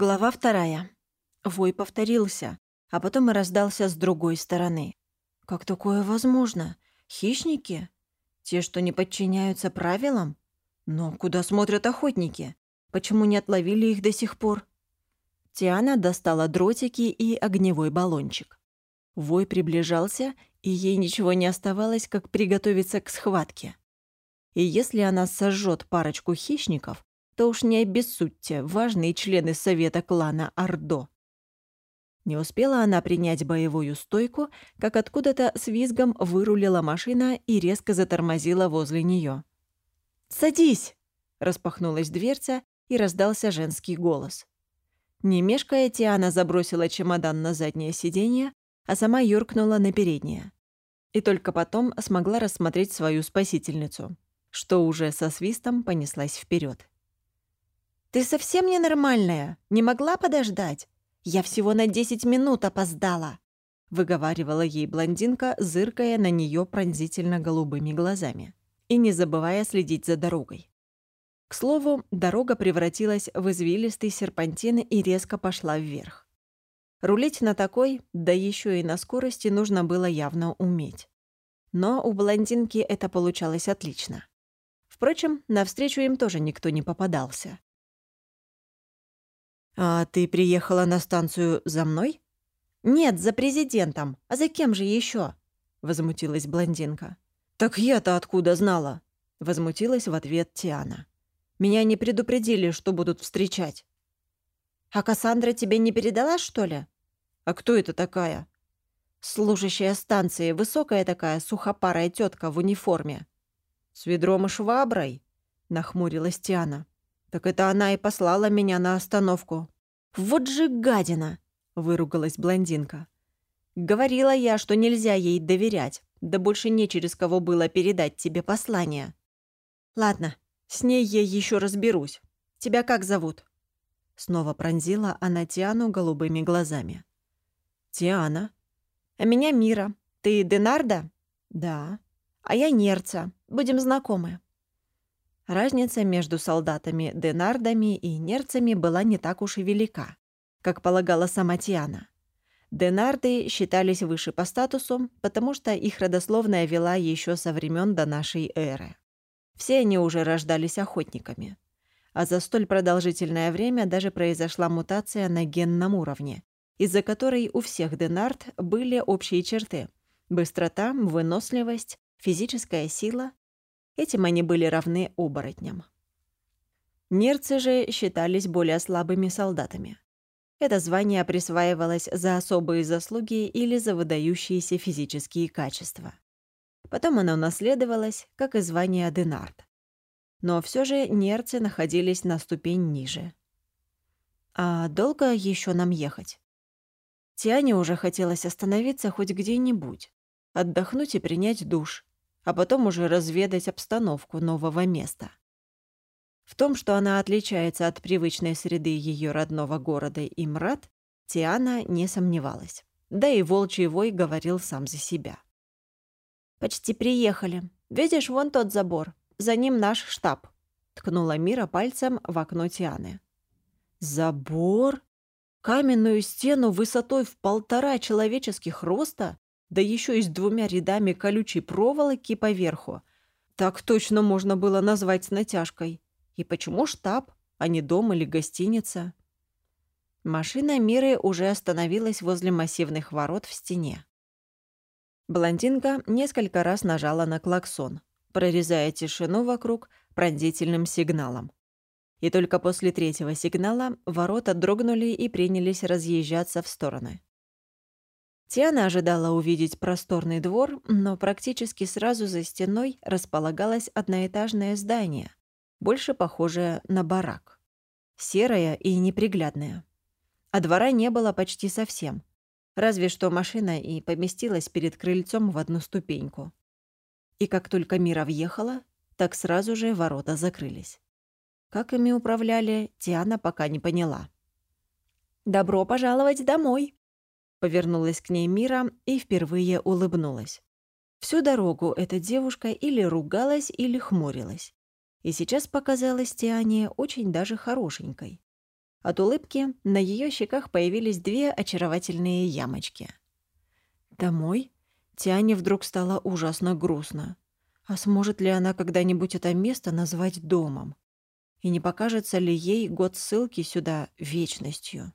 Глава вторая. Вой повторился, а потом и раздался с другой стороны. Как такое возможно? Хищники? Те, что не подчиняются правилам? Но куда смотрят охотники? Почему не отловили их до сих пор? Тиана достала дротики и огневой баллончик. Вой приближался, и ей ничего не оставалось, как приготовиться к схватке. И если она сожжет парочку хищников, то уж не обессудьте, важные члены совета клана Ордо. Не успела она принять боевую стойку, как откуда-то с визгом вырулила машина и резко затормозила возле нее. «Садись!» — распахнулась дверца, и раздался женский голос. Не мешкая, Тиана забросила чемодан на заднее сиденье, а сама юркнула на переднее. И только потом смогла рассмотреть свою спасительницу, что уже со свистом понеслась вперед. «Ты совсем ненормальная? Не могла подождать? Я всего на десять минут опоздала!» выговаривала ей блондинка, зыркая на нее пронзительно голубыми глазами и не забывая следить за дорогой. К слову, дорога превратилась в извилистый серпантин и резко пошла вверх. Рулить на такой, да еще и на скорости, нужно было явно уметь. Но у блондинки это получалось отлично. Впрочем, навстречу им тоже никто не попадался. «А ты приехала на станцию за мной?» «Нет, за президентом. А за кем же еще? возмутилась блондинка. «Так я-то откуда знала?» — возмутилась в ответ Тиана. «Меня не предупредили, что будут встречать». «А Кассандра тебе не передала, что ли?» «А кто это такая?» «Служащая станции, высокая такая сухопарая тетка в униформе». «С ведром и шваброй?» — нахмурилась Тиана. Так это она и послала меня на остановку. Вот же гадина, выругалась блондинка. Говорила я, что нельзя ей доверять, да больше не через кого было передать тебе послание. Ладно, с ней я еще разберусь. Тебя как зовут? Снова пронзила она Тиану голубыми глазами. Тиана. А меня Мира. Ты Денарда? Да. А я Нерца. Будем знакомы. Разница между солдатами-денардами и нерцами была не так уж и велика, как полагала сама Тиана. Денарды считались выше по статусу, потому что их родословная вела еще со времен до нашей эры. Все они уже рождались охотниками. А за столь продолжительное время даже произошла мутация на генном уровне, из-за которой у всех денард были общие черты – быстрота, выносливость, физическая сила Этим они были равны оборотням. Нерцы же считались более слабыми солдатами. Это звание присваивалось за особые заслуги или за выдающиеся физические качества. Потом оно наследовалось, как и звание Денард. Но все же нерцы находились на ступень ниже. А долго еще нам ехать? Тиане уже хотелось остановиться хоть где-нибудь, отдохнуть и принять душ, а потом уже разведать обстановку нового места. В том, что она отличается от привычной среды ее родного города Имрат, Тиана не сомневалась. Да и волчий вой говорил сам за себя. «Почти приехали. Видишь, вон тот забор. За ним наш штаб», — ткнула Мира пальцем в окно Тианы. «Забор? Каменную стену высотой в полтора человеческих роста? Да еще и с двумя рядами колючей проволоки поверху. Так точно можно было назвать с натяжкой. И почему штаб, а не дом или гостиница? Машина Миры уже остановилась возле массивных ворот в стене. Блондинка несколько раз нажала на клаксон, прорезая тишину вокруг пронзительным сигналом. И только после третьего сигнала ворота дрогнули и принялись разъезжаться в стороны. Тиана ожидала увидеть просторный двор, но практически сразу за стеной располагалось одноэтажное здание, больше похожее на барак. Серое и неприглядное. А двора не было почти совсем. Разве что машина и поместилась перед крыльцом в одну ступеньку. И как только Мира въехала, так сразу же ворота закрылись. Как ими управляли, Тиана пока не поняла. «Добро пожаловать домой!» Повернулась к ней Мира и впервые улыбнулась. Всю дорогу эта девушка или ругалась, или хмурилась. И сейчас показалась Тиане очень даже хорошенькой. От улыбки на ее щеках появились две очаровательные ямочки. Домой? Тиане вдруг стало ужасно грустно. А сможет ли она когда-нибудь это место назвать домом? И не покажется ли ей год ссылки сюда вечностью?